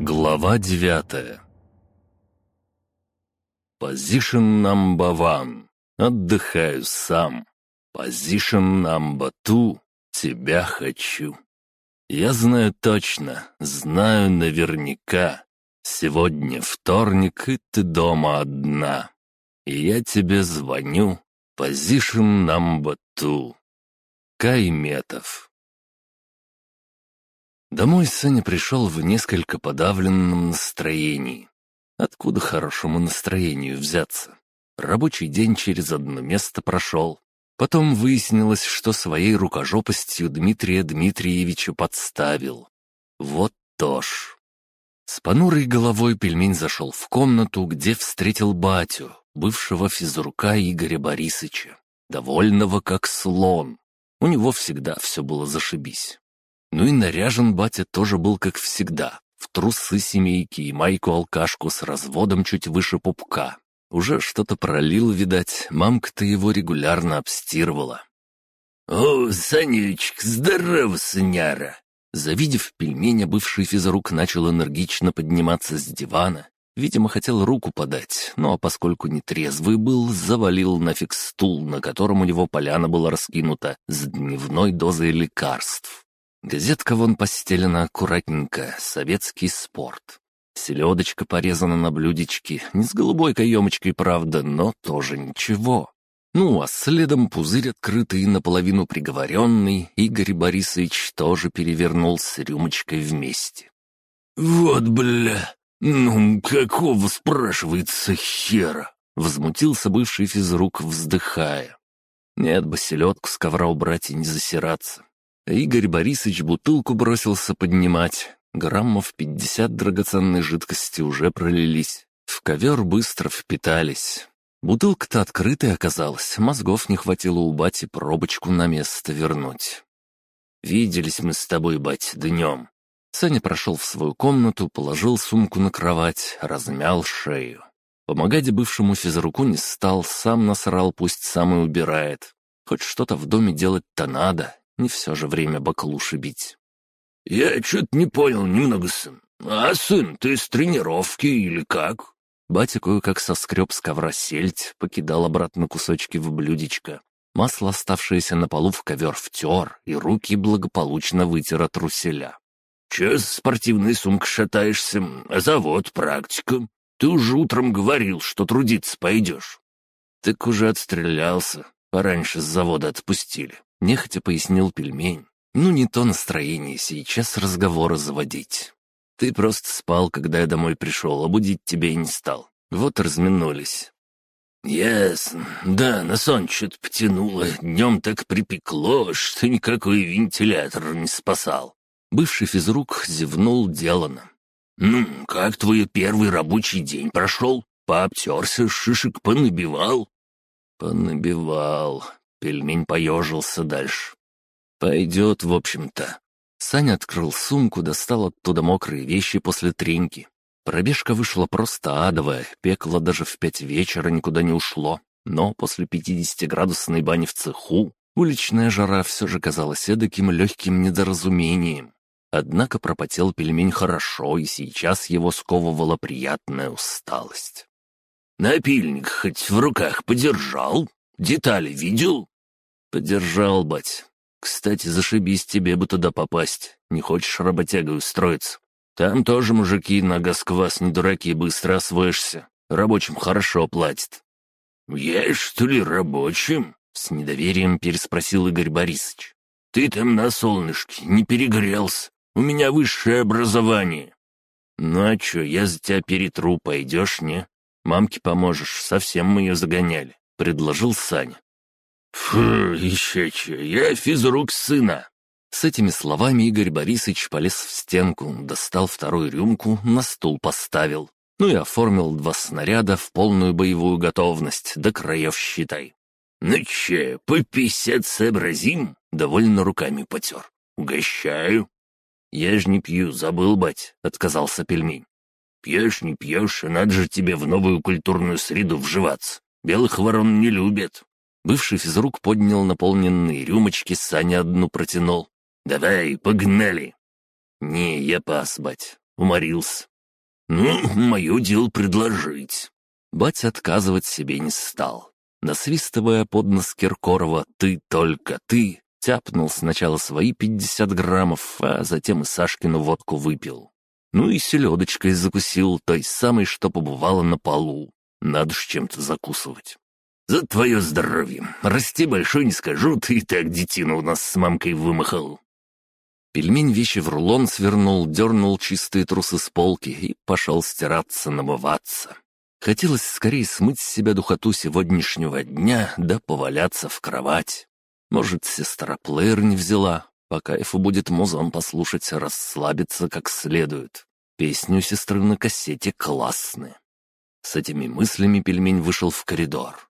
Глава девятая Position number one. Отдыхаю сам. Position number two. Тебя хочу. Я знаю точно, знаю наверняка. Сегодня вторник, и ты дома одна. И я тебе звоню. Position number two. Кайметов. Домой Саня пришел в несколько подавленном настроении. Откуда хорошему настроению взяться? Рабочий день через одно место прошел. Потом выяснилось, что своей рукожопостью Дмитрия Дмитриевича подставил. Вот тоже. С понурой головой пельмень зашел в комнату, где встретил батю, бывшего физрука Игоря Борисовича, довольного как слон. У него всегда все было зашибись. Ну и наряжен батя тоже был как всегда, в трусы семейки и майку-алкашку с разводом чуть выше пупка. Уже что-то пролил, видать, мамка-то его регулярно обстирывала. «О, Санечек, здорово, сыняра!» Завидев пельменя, бывший физрук начал энергично подниматься с дивана. Видимо, хотел руку подать, ну а поскольку нетрезвый был, завалил нафиг стул, на котором у него поляна была раскинута с дневной дозой лекарств. Газетка вон постелена аккуратненько, советский спорт. Селедочка порезана на блюдечке, не с голубой каемочкой, правда, но тоже ничего. Ну, а следом пузырь открытый, наполовину приговоренный, Игорь Борисович тоже перевернул с рюмочкой вместе. «Вот бля! Ну, какого, спрашивается, хера?» Возмутился бывший физрук, вздыхая. Нет бы селедку с ковра убрать и не засираться. Игорь Борисович бутылку бросился поднимать. Граммов пятьдесят драгоценной жидкости уже пролились. В ковер быстро впитались. Бутылка-то открытая оказалась, мозгов не хватило у бати пробочку на место вернуть. «Виделись мы с тобой, бать, днем». Саня прошел в свою комнату, положил сумку на кровать, размял шею. Помогать бывшему физруку не стал, сам насрал, пусть сам и убирает. Хоть что-то в доме делать-то надо, не все же время баклуши бить. «Я что-то не понял немного, сын. А сын, ты с тренировки или как?» Батя кое-как соскреб с ковра сельдь, покидал обратно кусочки в блюдечко. Масло, оставшееся на полу в ковер, втер, и руки благополучно вытер от руселя. «Че с спортивной сумкой шатаешься? А завод, практика. Ты уже утром говорил, что трудиться пойдешь». «Так уже отстрелялся. Пораньше с завода отпустили. Нехотя пояснил пельмень. «Ну, не то настроение сейчас разговоры заводить. Ты просто спал, когда я домой пришел, а будить тебя и не стал. Вот разминулись». «Ясно. Да, на сон что-то потянуло. Днем так припекло, что никакой вентилятор не спасал». Бывший физрук зевнул делано. «Ну, как твой первый рабочий день прошел? Пообтерся, шишек понабивал?» «Понабивал. Пельмень поежился дальше. «Пойдет, в общем-то». Саня открыл сумку, достал оттуда мокрые вещи после треньки. Пробежка вышла просто адовая, пекло даже в пять вечера никуда не ушло. Но после 50-градусной бани в цеху уличная жара все же казалась эдаким легким недоразумением. Однако пропотел пельмень хорошо, и сейчас его сковывала приятная усталость. «Напильник хоть в руках подержал?» Детали видел?» «Подержал, бать. Кстати, зашибись тебе бы туда попасть. Не хочешь работягой устроиться? Там тоже мужики на газ-квас не дураки, быстро освоишься. Рабочим хорошо платят». «Я, что ли, рабочим?» — с недоверием переспросил Игорь Борисович. «Ты там на солнышке не перегрелся. У меня высшее образование». «Ну а чё, я за тебя перетру, пойдешь, не? Мамке поможешь, совсем мы ее загоняли предложил Саня. «Фу, еще че, я физрук сына!» С этими словами Игорь Борисович полез в стенку, достал вторую рюмку, на стул поставил. Ну и оформил два снаряда в полную боевую готовность, до краев считай. «Ну че, по пятьдесят сообразим?» — довольно руками потер. «Угощаю». «Я ж не пью, забыл, бать», — отказался пельмень. «Пьешь, не пьешь, а надо же тебе в новую культурную среду вживаться. Белых ворон не любят». Бывший физрук поднял наполненные рюмочки, Саня одну протянул. «Давай, погнали!» «Не, я пас, бать. Уморился. «Ну, мое дело предложить». Батя отказывать себе не стал. Насвистывая под нос Киркорова «Ты только ты», тяпнул сначала свои пятьдесят граммов, а затем и Сашкину водку выпил. Ну и селедочкой закусил, той самой, что побывала на полу. Надо ж чем-то закусывать. «За твое здоровье! Расти большой не скажу, ты и так детину у нас с мамкой вымахал!» Пельмень вещи в рулон свернул, дернул чистые трусы с полки и пошел стираться, намываться. Хотелось скорее смыть с себя духоту сегодняшнего дня, да поваляться в кровать. Может, сестра плеер не взяла, по кайфу будет музон послушать, расслабиться как следует. Песню сестры на кассете классные. С этими мыслями пельмень вышел в коридор.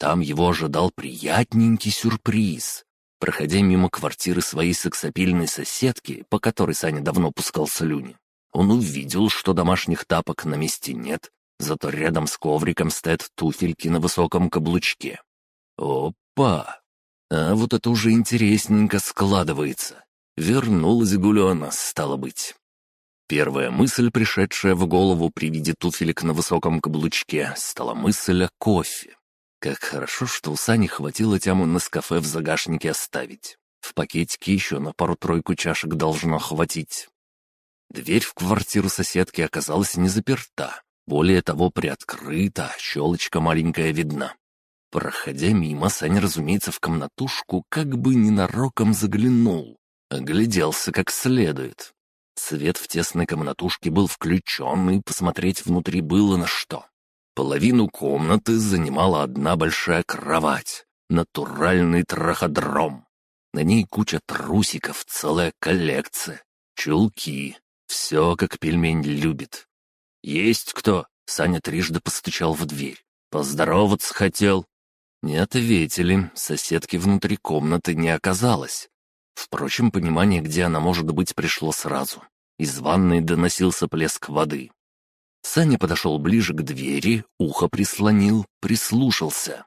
Там его ожидал приятненький сюрприз. Проходя мимо квартиры своей сексапильной соседки, по которой Саня давно пускал слюни, он увидел, что домашних тапок на месте нет, зато рядом с ковриком стоят туфельки на высоком каблучке. Опа! А вот это уже интересненько складывается. Вернулась Гулена, стало быть. Первая мысль, пришедшая в голову при виде туфелек на высоком каблучке, стала мысль о кофе. Как хорошо, что у Сани хватило тяму на кафе в загашнике оставить. В пакетике еще на пару-тройку чашек должно хватить. Дверь в квартиру соседки оказалась не заперта. Более того, приоткрыта, щелочка маленькая видна. Проходя мимо, Саня, разумеется, в комнатушку как бы ненароком заглянул. Огляделся как следует. Свет в тесной комнатушке был включен, и посмотреть внутри было на что. Половину комнаты занимала одна большая кровать. Натуральный траходром. На ней куча трусиков, целая коллекция. Чулки. Все, как пельмень любит. «Есть кто?» — Саня трижды постучал в дверь. «Поздороваться хотел». Не ответили, соседки внутри комнаты не оказалось. Впрочем, понимание, где она может быть, пришло сразу. Из ванной доносился плеск воды. Саня подошел ближе к двери, ухо прислонил, прислушался.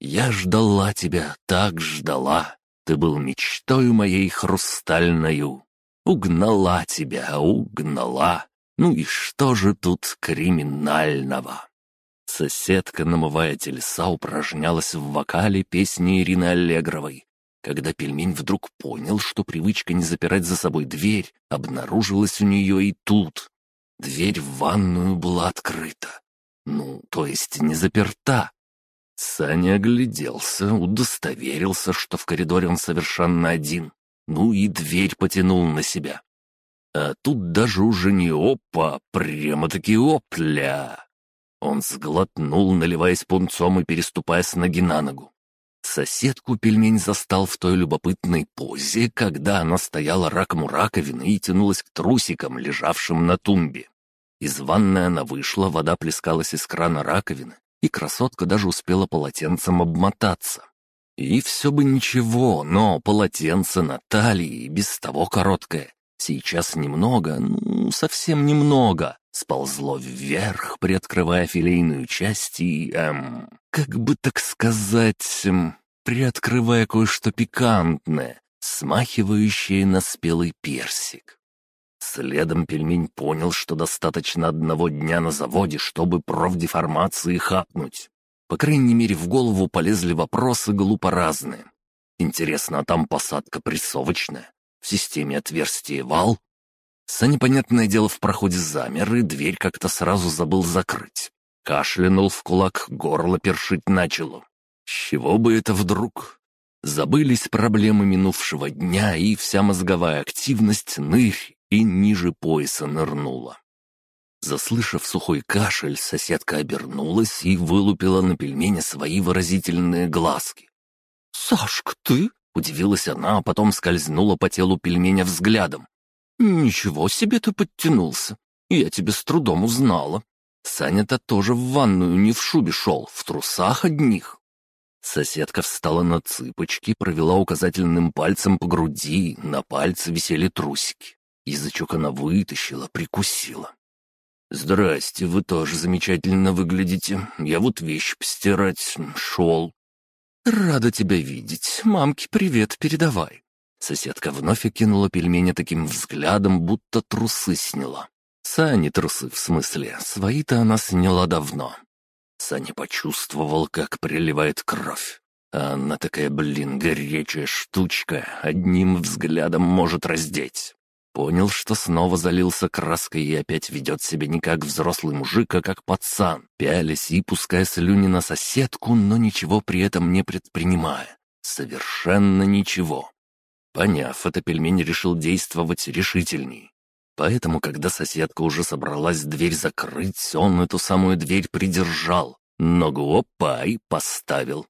«Я ждала тебя, так ждала. Ты был мечтою моей хрустальною. Угнала тебя, угнала. Ну и что же тут криминального?» Соседка, намывая телеса, упражнялась в вокале песни Ирины Аллегровой. Когда пельмень вдруг понял, что привычка не запирать за собой дверь обнаружилась у нее и тут. Дверь в ванную была открыта. Ну, то есть не заперта. Саня огляделся, удостоверился, что в коридоре он совершенно один. Ну и дверь потянул на себя. А тут даже уже не опа, прямо-таки опля. Он сглотнул, наливаясь пунцом и переступая с ноги на ногу. Соседку пельмень застал в той любопытной позе, когда она стояла раком у раковины и тянулась к трусикам, лежавшим на тумбе. Из ванной она вышла, вода плескалась из крана раковины, и красотка даже успела полотенцем обмотаться. И все бы ничего, но полотенце на талии без того короткое. Сейчас немного, ну, совсем немного сползло вверх, приоткрывая филейную часть и, эм, как бы так сказать, эм, приоткрывая кое-что пикантное, смахивающее на спелый персик. Следом пельмень понял, что достаточно одного дня на заводе, чтобы профдеформации хапнуть. По крайней мере, в голову полезли вопросы глупо разные. Интересно, а там посадка прессовочная? В системе отверстия вал? Саня, понятное дело, в проходе замер, и дверь как-то сразу забыл закрыть. Кашлянул в кулак, горло першить начало. С чего бы это вдруг? Забылись проблемы минувшего дня, и вся мозговая активность нырь и ниже пояса нырнула. Заслышав сухой кашель, соседка обернулась и вылупила на пельмени свои выразительные глазки. «Сашка, ты?» — удивилась она, а потом скользнула по телу пельменя взглядом. «Ничего себе ты подтянулся. Я тебя с трудом узнала. Саня-то тоже в ванную не в шубе шел, в трусах одних». Соседка встала на цыпочки, провела указательным пальцем по груди, на пальце висели трусики. Язычок она вытащила, прикусила. «Здрасте, вы тоже замечательно выглядите. Я вот вещи постирать шел». «Рада тебя видеть. Мамке привет передавай». Соседка вновь окинула пельмени таким взглядом, будто трусы сняла. Сани трусы, в смысле, свои-то она сняла давно. Саня почувствовал, как приливает кровь. А она такая, блин, горячая штучка, одним взглядом может раздеть. Понял, что снова залился краской и опять ведет себя не как взрослый мужик, а как пацан, пялясь и пуская слюни на соседку, но ничего при этом не предпринимая. Совершенно ничего. Поняв это, пельмень решил действовать решительней. Поэтому, когда соседка уже собралась дверь закрыть, он эту самую дверь придержал, ногу опа и поставил.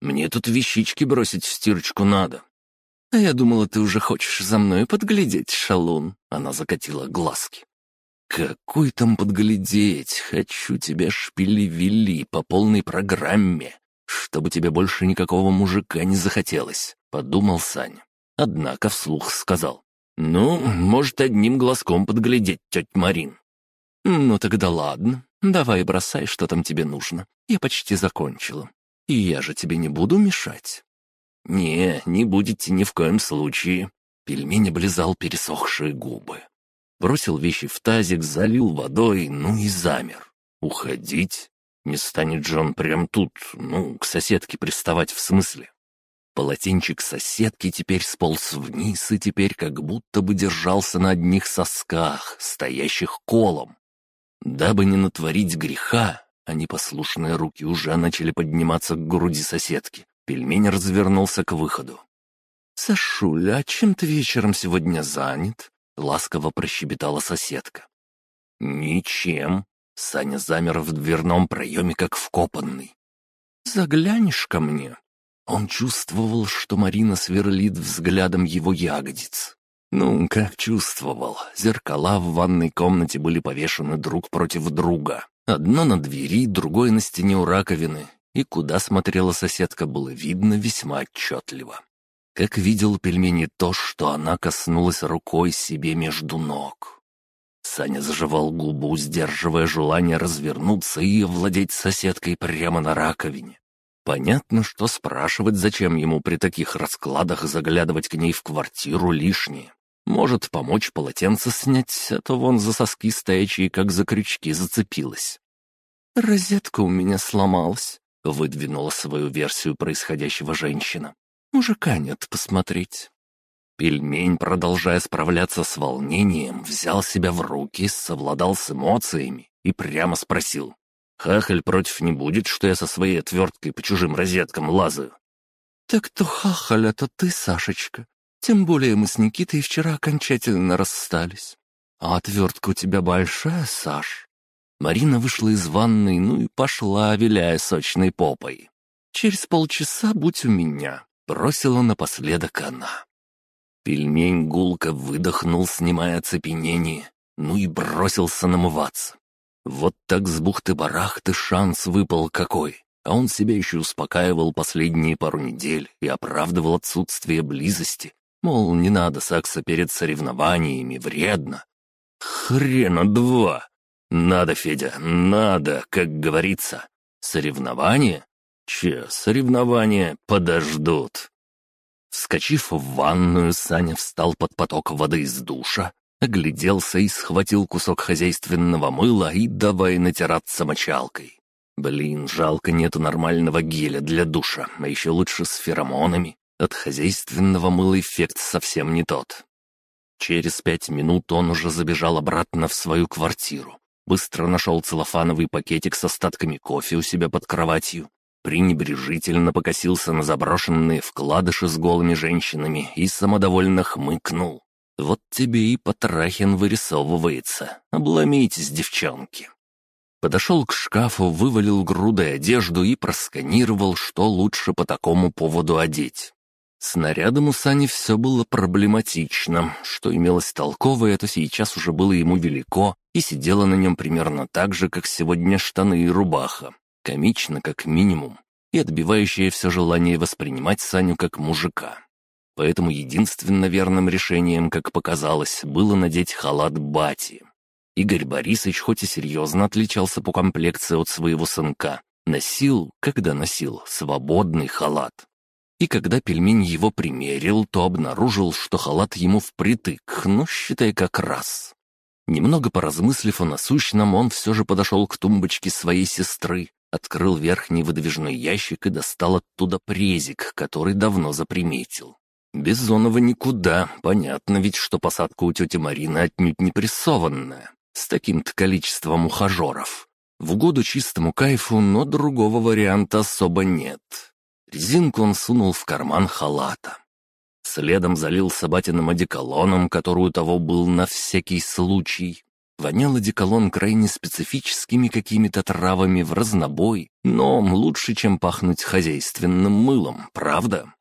«Мне тут вещички бросить в стирочку надо. «А я думала, ты уже хочешь за мной подглядеть, шалун!» Она закатила глазки. «Какой там подглядеть? Хочу тебя шпили-вели по полной программе, чтобы тебе больше никакого мужика не захотелось», — подумал Саня. Однако вслух сказал. «Ну, может, одним глазком подглядеть, тетя Марин». «Ну тогда ладно, давай бросай, что там тебе нужно. Я почти закончила. И я же тебе не буду мешать». «Не, не будете ни в коем случае». Пельмень облизал пересохшие губы. Бросил вещи в тазик, залил водой, ну и замер. Уходить? Не станет же он прям тут, ну, к соседке приставать в смысле. Полотенчик соседки теперь сполз вниз и теперь как будто бы держался на одних сосках, стоящих колом. Дабы не натворить греха, а непослушные руки уже начали подниматься к груди соседки. Пельмень развернулся к выходу. «Сашуля, а чем ты вечером сегодня занят?» — ласково прощебетала соседка. «Ничем». Саня замер в дверном проеме, как вкопанный. «Заглянешь ко мне?» Он чувствовал, что Марина сверлит взглядом его ягодиц. Ну, как чувствовал. Зеркала в ванной комнате были повешены друг против друга. Одно на двери, другое на стене у раковины, и куда смотрела соседка, было видно весьма отчетливо. Как видел пельмени то, что она коснулась рукой себе между ног. Саня заживал губу, сдерживая желание развернуться и овладеть соседкой прямо на раковине. Понятно, что спрашивать, зачем ему при таких раскладах заглядывать к ней в квартиру лишнее. Может, помочь полотенце снять, а то вон за соски стоячие, как за крючки, зацепилась. «Розетка у меня сломалась», Выдвинула свою версию происходящего женщина. «Мужика нет посмотреть». Пельмень, продолжая справляться с волнением, взял себя в руки, совладал с эмоциями и прямо спросил. «Хахаль против не будет, что я со своей отверткой по чужим розеткам лазаю?» «Так то хахаль, это ты, Сашечка. Тем более мы с Никитой вчера окончательно расстались. А отвертка у тебя большая, Саш?» Марина вышла из ванной, ну и пошла, виляя сочной попой. «Через полчаса будь у меня», — бросила напоследок она. Пельмень гулко выдохнул, снимая оцепенение, ну и бросился намываться. Вот так с бухты-барахты шанс выпал какой, а он себя еще успокаивал последние пару недель и оправдывал отсутствие близости, мол, не надо секса перед соревнованиями, вредно. Хрена два! «Надо, Федя, надо, как говорится. Соревнования? Че, соревнования подождут». Вскочив в ванную, Саня встал под поток воды из душа, огляделся и схватил кусок хозяйственного мыла и давай натираться мочалкой. Блин, жалко нету нормального геля для душа, а еще лучше с феромонами. От хозяйственного мыла эффект совсем не тот. Через пять минут он уже забежал обратно в свою квартиру. Быстро нашел целлофановый пакетик с остатками кофе у себя под кроватью. Пренебрежительно покосился на заброшенные вкладыши с голыми женщинами и самодовольно хмыкнул. Вот тебе и Потрахин вырисовывается. Обломитесь, девчонки. Подошел к шкафу, вывалил грудой одежду и просканировал, что лучше по такому поводу одеть. С нарядом у Сани все было проблематично. Что имелось толковое, то сейчас уже было ему велико и сидело на нем примерно так же, как сегодня штаны и рубаха. Комично, как минимум, и отбивающее все желание воспринимать Саню как мужика. Поэтому единственно верным решением, как показалось, было надеть халат Бати. Игорь Борисович хоть и серьезно отличался по комплекции от своего сынка, носил, когда носил, свободный халат. И когда пельмень его примерил, то обнаружил, что халат ему впритык, ну, считай, как раз. Немного поразмыслив о насущном, он все же подошел к тумбочке своей сестры, открыл верхний выдвижной ящик и достал оттуда презик, который давно заприметил. Без Зонова никуда, понятно ведь, что посадка у тети Марины отнюдь не прессованная, с таким-то количеством ухажеров. В угоду чистому кайфу, но другого варианта особо нет. Резинку он сунул в карман халата. Следом залил собатиным одеколоном, который у того был на всякий случай. Вонял одеколон крайне специфическими какими-то травами в разнобой, но лучше, чем пахнуть хозяйственным мылом, правда?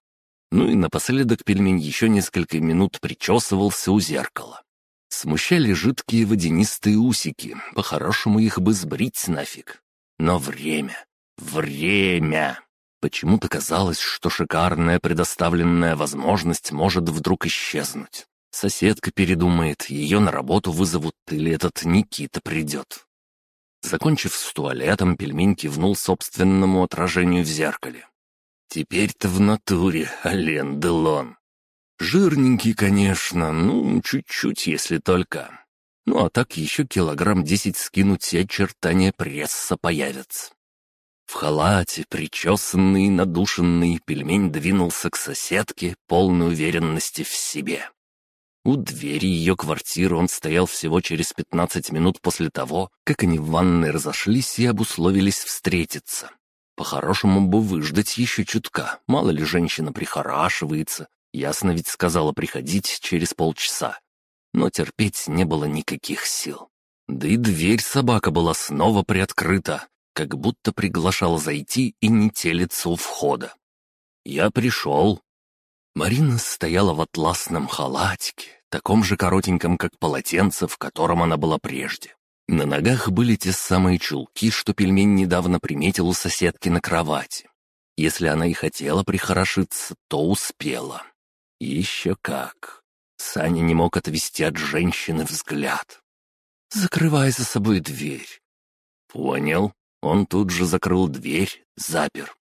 Ну и напоследок пельмень еще несколько минут причесывался у зеркала. Смущали жидкие водянистые усики, по-хорошему их бы сбрить нафиг. Но время, время! Почему-то казалось, что шикарная предоставленная возможность может вдруг исчезнуть. Соседка передумает, ее на работу вызовут или этот Никита придет. Закончив с туалетом, пельмень кивнул собственному отражению в зеркале. Теперь-то в натуре, Ален Делон. Жирненький, конечно, ну, чуть-чуть, если только. Ну, а так еще килограмм десять скинуть, и очертания пресса появятся. В халате, причесанный надушенный, пельмень двинулся к соседке, полной уверенности в себе. У двери ее квартиры он стоял всего через пятнадцать минут после того, как они в ванной разошлись и обусловились встретиться. По-хорошему бы выждать еще чутка, мало ли женщина прихорашивается. Ясно ведь сказала приходить через полчаса. Но терпеть не было никаких сил. Да и дверь собака была снова приоткрыта, как будто приглашала зайти и не телиться у входа. Я пришел. Марина стояла в атласном халатике, таком же коротеньком, как полотенце, в котором она была прежде. На ногах были те самые чулки, что пельмень недавно приметил у соседки на кровати. Если она и хотела прихорошиться, то успела. Еще как. Саня не мог отвести от женщины взгляд. «Закрывай за собой дверь». «Понял». Он тут же закрыл дверь, запер.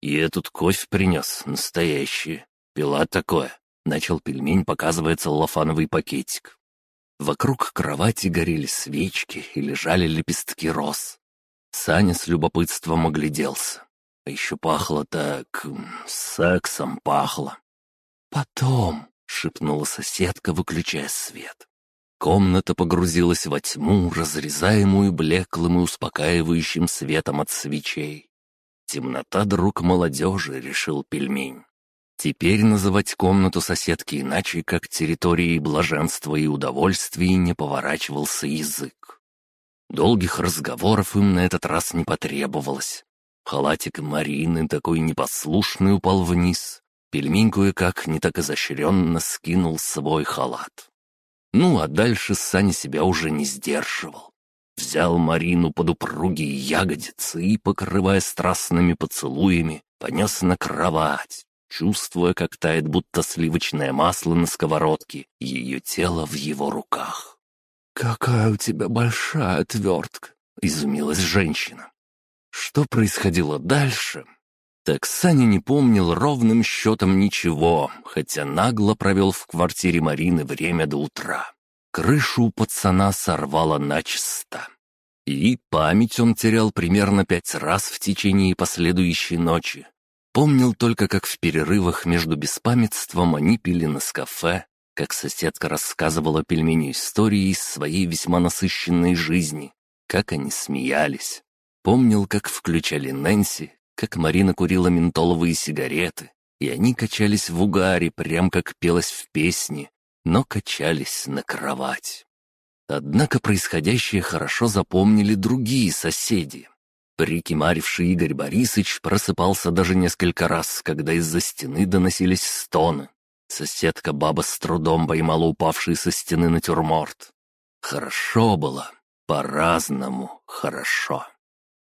И этот кофе принес, настоящий. Пила такое. Начал пельмень, показывая целлофановый пакетик. Вокруг кровати горели свечки и лежали лепестки роз. Саня с любопытством огляделся. А еще пахло так... сексом пахло. «Потом», — шепнула соседка, выключая свет. Комната погрузилась во тьму, разрезаемую блеклым и успокаивающим светом от свечей. «Темнота, друг молодежи», — решил пельмень. Теперь называть комнату соседки иначе, как территорией блаженства и удовольствий, не поворачивался язык. Долгих разговоров им на этот раз не потребовалось. Халатик Марины, такой непослушный, упал вниз. Пельмень кое-как не так изощренно скинул свой халат. Ну, а дальше Саня себя уже не сдерживал. Взял Марину под упругие ягодицы и, покрывая страстными поцелуями, понес на кровать, чувствуя, как тает будто сливочное масло на сковородке, ее тело в его руках. «Какая у тебя большая отвертка!» — изумилась женщина. Что происходило дальше? Так Саня не помнил ровным счетом ничего, хотя нагло провел в квартире Марины время до утра. Крышу у пацана сорвало начисто. И память он терял примерно пять раз в течение последующей ночи, Помнил только, как в перерывах между беспамятством они пили на кафе, как соседка рассказывала пельменю истории из своей весьма насыщенной жизни, как они смеялись. Помнил, как включали Нэнси, как Марина курила ментоловые сигареты, и они качались в угаре, прям как пелось в песне, но качались на кровать. Однако происходящее хорошо запомнили другие соседи. Прикимаривший Игорь Борисович просыпался даже несколько раз, когда из-за стены доносились стоны. Соседка баба с трудом поймала упавший со стены натюрморт. Хорошо было, по-разному хорошо.